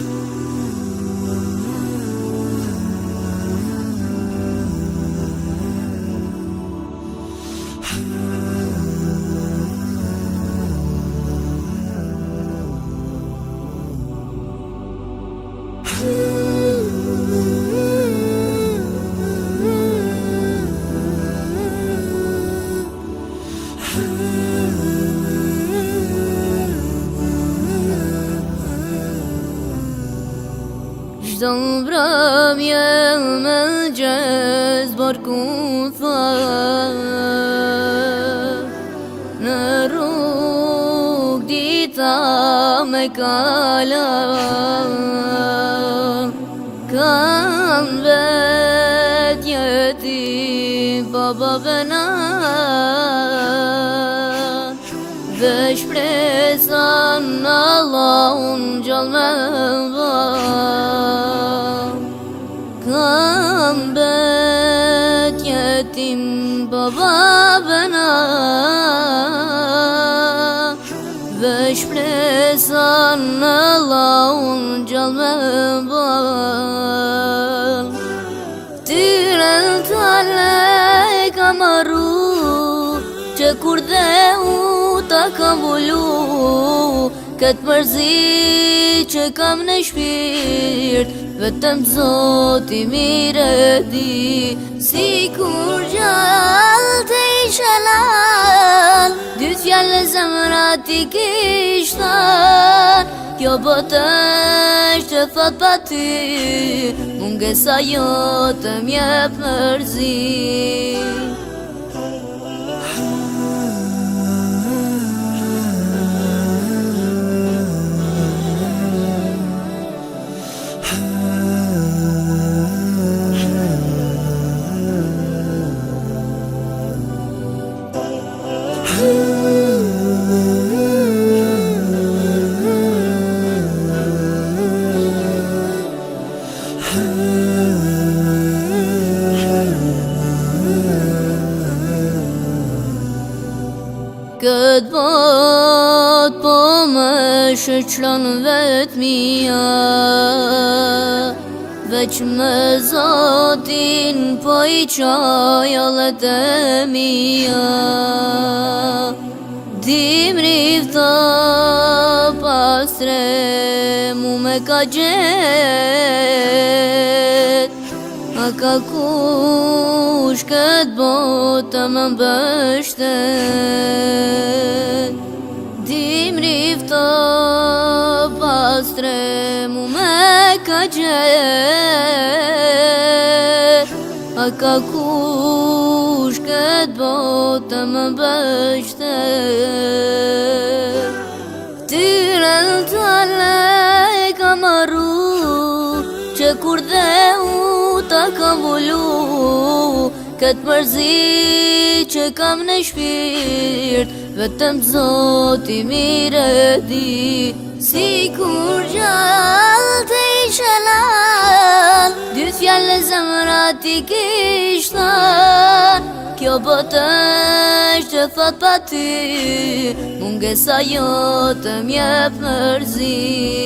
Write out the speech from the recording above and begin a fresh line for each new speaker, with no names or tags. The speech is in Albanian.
you. gjdo vrëmje me gjez barku tha Në rrug dita me kala Kanë vetë jeti baba benar Dhe shpresan në la unë gjallë me ba Kam bet jetim për babëna Dhe shpresan në la unë gjallë me ba Tire të ale kam arru Që kur dhe u ka vullu Këtë mërzi që kam në shpirt Vëtëm zoti mire di Si kur gjallë të i shalal Dytë fjallë e zemrat i kishtan Kjo botë të fatë pa ti Munges a jo të mje përzit Këtë bat po më shëqlon vetë mija Veq me zotin po i qaja letë mija Dimri vëta pasre mu me ka gjet A ka kur Kushtë këtë botë të më bështët Dimrif të pastremu me ka gjerë A ka kushtë këtë botë më bështët Tyre në të lej ka më Që kur dhe u të ka më këtë mërzi që kam në shpirt Vetëm zoti mire di Si kur gjallë të i lalë Dy fjallë e i Kjo botë është e thot pa ty Munges a jo të mjep mërzit